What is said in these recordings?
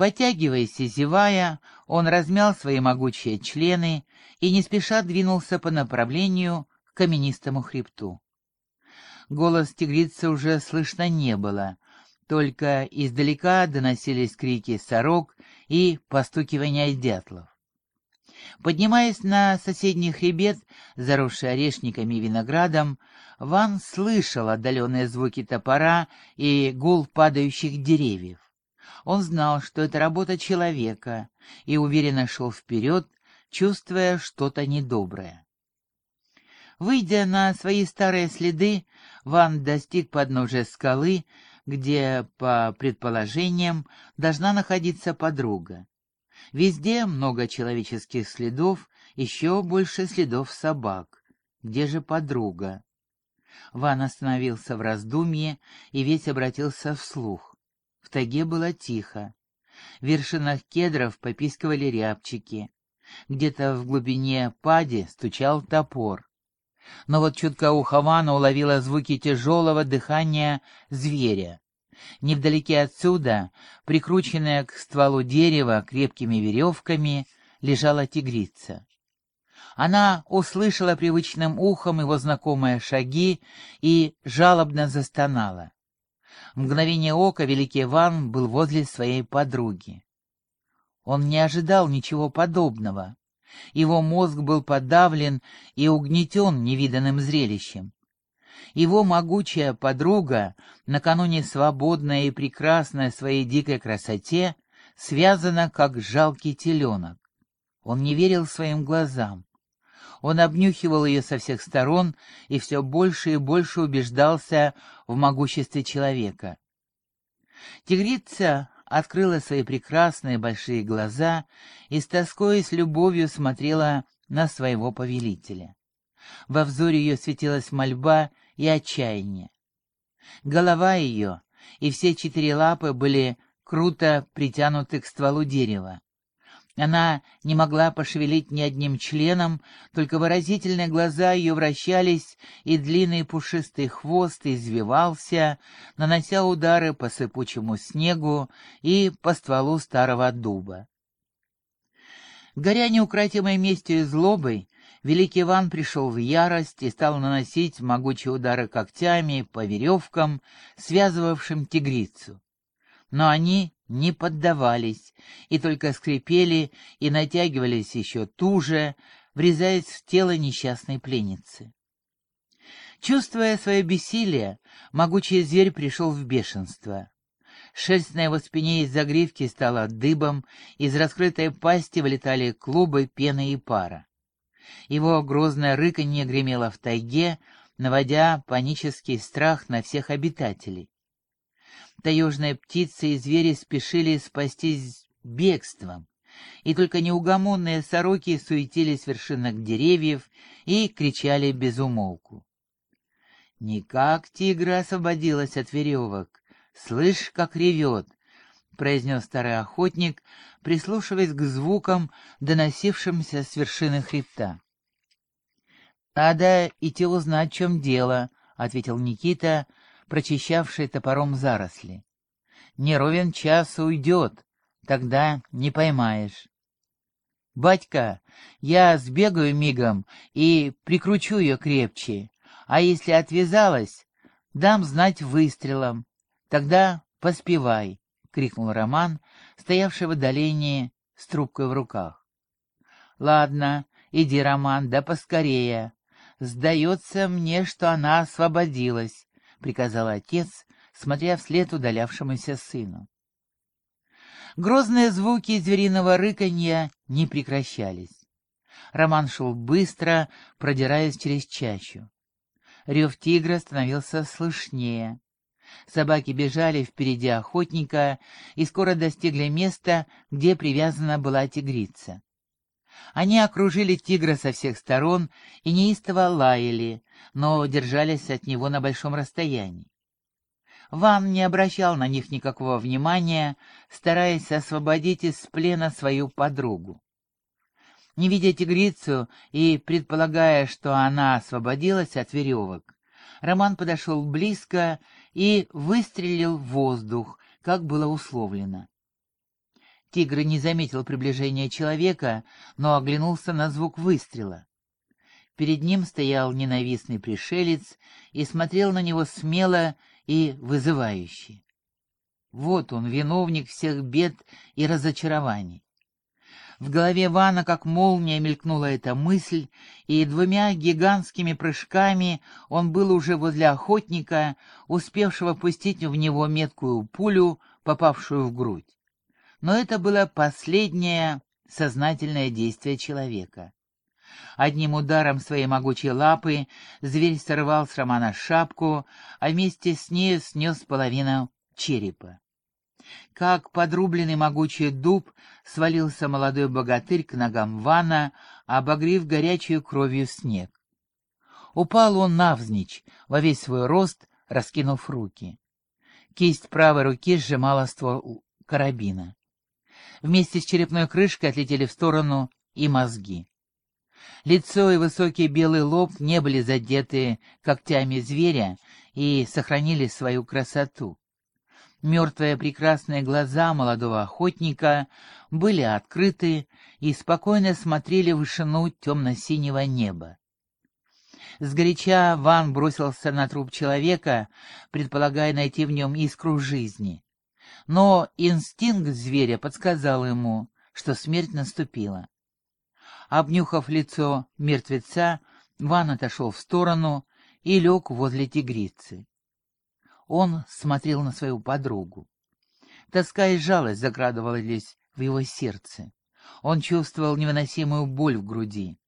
Потягиваясь и зевая, он размял свои могучие члены и не спеша двинулся по направлению к каменистому хребту. Голос тигрицы уже слышно не было, только издалека доносились крики сорок и постукивания дятлов. Поднимаясь на соседний хребет, заросший орешниками и виноградом, Ван слышал отдаленные звуки топора и гул падающих деревьев. Он знал, что это работа человека, и уверенно шел вперед, чувствуя что-то недоброе. Выйдя на свои старые следы, Ван достиг подножия скалы, где, по предположениям, должна находиться подруга. Везде много человеческих следов, еще больше следов собак. Где же подруга? Ван остановился в раздумье и весь обратился вслух. В тайге было тихо. В вершинах кедров попискивали рябчики. Где-то в глубине пади стучал топор. Но вот чутко ухо Вана уловило звуки тяжелого дыхания зверя. Невдалеке отсюда, прикрученная к стволу дерева крепкими веревками, лежала тигрица. Она услышала привычным ухом его знакомые шаги и жалобно застонала. В мгновение ока великий Иван был возле своей подруги. Он не ожидал ничего подобного. Его мозг был подавлен и угнетен невиданным зрелищем. Его могучая подруга, накануне свободная и прекрасная своей дикой красоте, связана как жалкий теленок. Он не верил своим глазам. Он обнюхивал ее со всех сторон и все больше и больше убеждался в могуществе человека. Тигрица открыла свои прекрасные большие глаза и с тоской и с любовью смотрела на своего повелителя. Во взоре ее светилась мольба и отчаяние. Голова ее и все четыре лапы были круто притянуты к стволу дерева. Она не могла пошевелить ни одним членом, только выразительные глаза ее вращались, и длинный пушистый хвост извивался, нанося удары по сыпучему снегу и по стволу старого дуба. Горя неукротимой местью и злобой, Великий Иван пришел в ярость и стал наносить могучие удары когтями по веревкам, связывавшим тигрицу. Но они не поддавались и только скрипели и натягивались еще туже, врезаясь в тело несчастной пленницы. Чувствуя свое бессилие, могучий зверь пришел в бешенство. Шерсть на его спине из загривки стала дыбом, из раскрытой пасти вылетали клубы пены и пара. Его грозное рыканье гремело в тайге, наводя панический страх на всех обитателей. Таежные птицы и звери спешили спастись бегством, и только неугомонные сороки суетились в вершинах деревьев и кричали без умолку. «Никак тигра освободилась от веревок. Слышь, как ревет!» — произнес старый охотник, прислушиваясь к звукам, доносившимся с вершины хребта. «Надо идти узнать, в чем дело», — ответил Никита, прочищавший топором заросли. «Не ровен час уйдет, тогда не поймаешь». «Батька, я сбегаю мигом и прикручу ее крепче, а если отвязалась, дам знать выстрелом, тогда поспевай», — крикнул Роман, стоявший в отдалении с трубкой в руках. «Ладно, иди, Роман, да поскорее. Сдается мне, что она освободилась», — приказал отец, смотря вслед удалявшемуся сыну. Грозные звуки звериного рыканья не прекращались. Роман шел быстро, продираясь через чащу. Рев тигра становился слышнее. Собаки бежали впереди охотника и скоро достигли места, где привязана была тигрица. Они окружили тигра со всех сторон и неистово лаяли, но держались от него на большом расстоянии. Ван не обращал на них никакого внимания, стараясь освободить из плена свою подругу. Не видя тигрицу и предполагая, что она освободилась от веревок, Роман подошел близко и выстрелил в воздух, как было условлено. Тигр не заметил приближения человека, но оглянулся на звук выстрела. Перед ним стоял ненавистный пришелец и смотрел на него смело и вызывающе. Вот он, виновник всех бед и разочарований. В голове Вана как молния мелькнула эта мысль, и двумя гигантскими прыжками он был уже возле охотника, успевшего пустить в него меткую пулю, попавшую в грудь. Но это было последнее сознательное действие человека. Одним ударом своей могучей лапы зверь сорвал с Романа шапку, а вместе с ней снес половину черепа. Как подрубленный могучий дуб свалился молодой богатырь к ногам Вана, обогрев горячую кровью снег. Упал он навзничь, во весь свой рост, раскинув руки. Кисть правой руки сжимала ствол карабина. Вместе с черепной крышкой отлетели в сторону и мозги. Лицо и высокий белый лоб не были задеты когтями зверя и сохранили свою красоту. Мертвые прекрасные глаза молодого охотника были открыты и спокойно смотрели в вышину темно-синего неба. Сгоряча Ван бросился на труп человека, предполагая найти в нем искру жизни. Но инстинкт зверя подсказал ему, что смерть наступила. Обнюхав лицо мертвеца, Ван отошел в сторону и лег возле тигрицы. Он смотрел на свою подругу. Тоска и жалость заградывались в его сердце. Он чувствовал невыносимую боль в груди.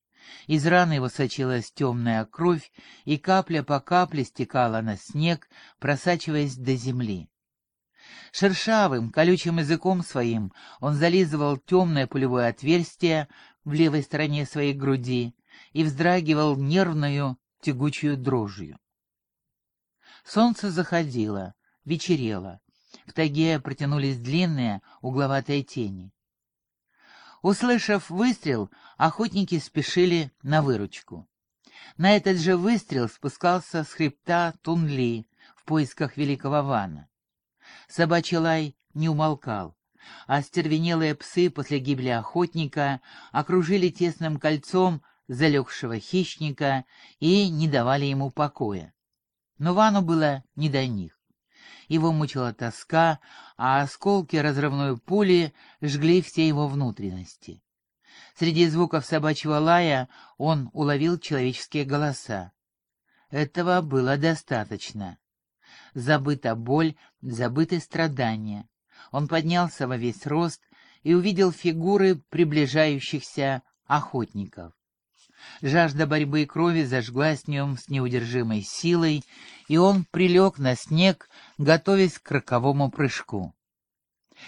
Из раны его сочилась темная кровь, и капля по капле стекала на снег, просачиваясь до земли. Шершавым, колючим языком своим он зализывал темное пулевое отверстие в левой стороне своей груди и вздрагивал нервную, тягучую дрожью. Солнце заходило, вечерело. В тайге протянулись длинные угловатые тени. Услышав выстрел, охотники спешили на выручку. На этот же выстрел спускался с хребта Тунли в поисках великого вана. Собачий лай не умолкал, а стервенелые псы после гибели охотника окружили тесным кольцом залегшего хищника и не давали ему покоя. Но Вану было не до них. Его мучила тоска, а осколки разрывной пули жгли все его внутренности. Среди звуков собачьего лая он уловил человеческие голоса. Этого было достаточно. Забыта боль, забыты страдания. Он поднялся во весь рост и увидел фигуры приближающихся охотников. Жажда борьбы и крови зажглась в нем с неудержимой силой, и он прилег на снег, готовясь к роковому прыжку.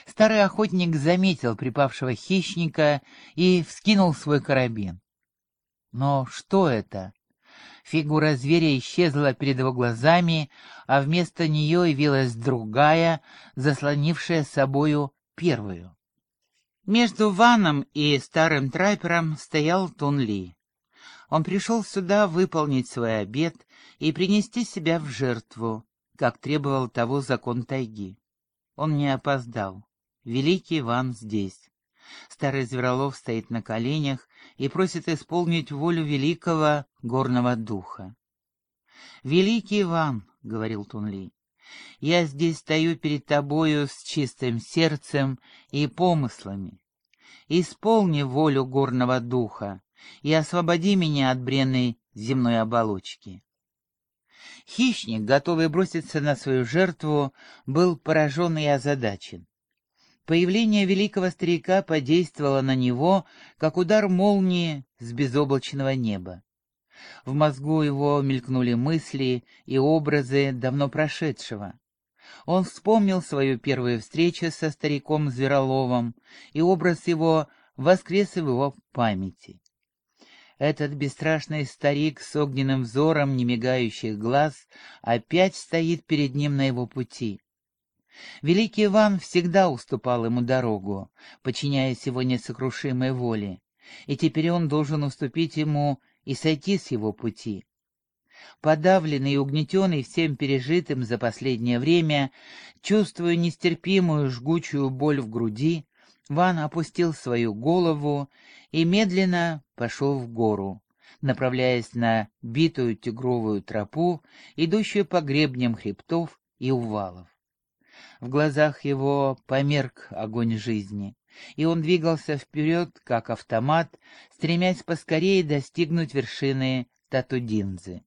Старый охотник заметил припавшего хищника и вскинул свой карабин. Но что это? Фигура зверя исчезла перед его глазами, а вместо нее явилась другая, заслонившая собою первую. Между Ваном и старым трайпером стоял Тун Ли. Он пришел сюда выполнить свой обет и принести себя в жертву, как требовал того закон тайги. Он не опоздал. Великий Иван здесь. Старый Зверолов стоит на коленях и просит исполнить волю великого горного духа. «Великий Иван», — говорил Тунли, — «я здесь стою перед тобою с чистым сердцем и помыслами. Исполни волю горного духа, и освободи меня от бренной земной оболочки. Хищник, готовый броситься на свою жертву, был поражен и озадачен. Появление великого старика подействовало на него, как удар молнии с безоблачного неба. В мозгу его мелькнули мысли и образы давно прошедшего. Он вспомнил свою первую встречу со стариком Звероловым, и образ его воскрес в его памяти. Этот бесстрашный старик с огненным взором немигающих глаз опять стоит перед ним на его пути. Великий Иван всегда уступал ему дорогу, подчиняясь его несокрушимой воле, и теперь он должен уступить ему и сойти с его пути. Подавленный и угнетенный всем пережитым за последнее время, чувствуя нестерпимую жгучую боль в груди, Ван опустил свою голову и медленно пошел в гору, направляясь на битую тигровую тропу, идущую по гребням хребтов и увалов. В глазах его померк огонь жизни, и он двигался вперед, как автомат, стремясь поскорее достигнуть вершины Татудинзы.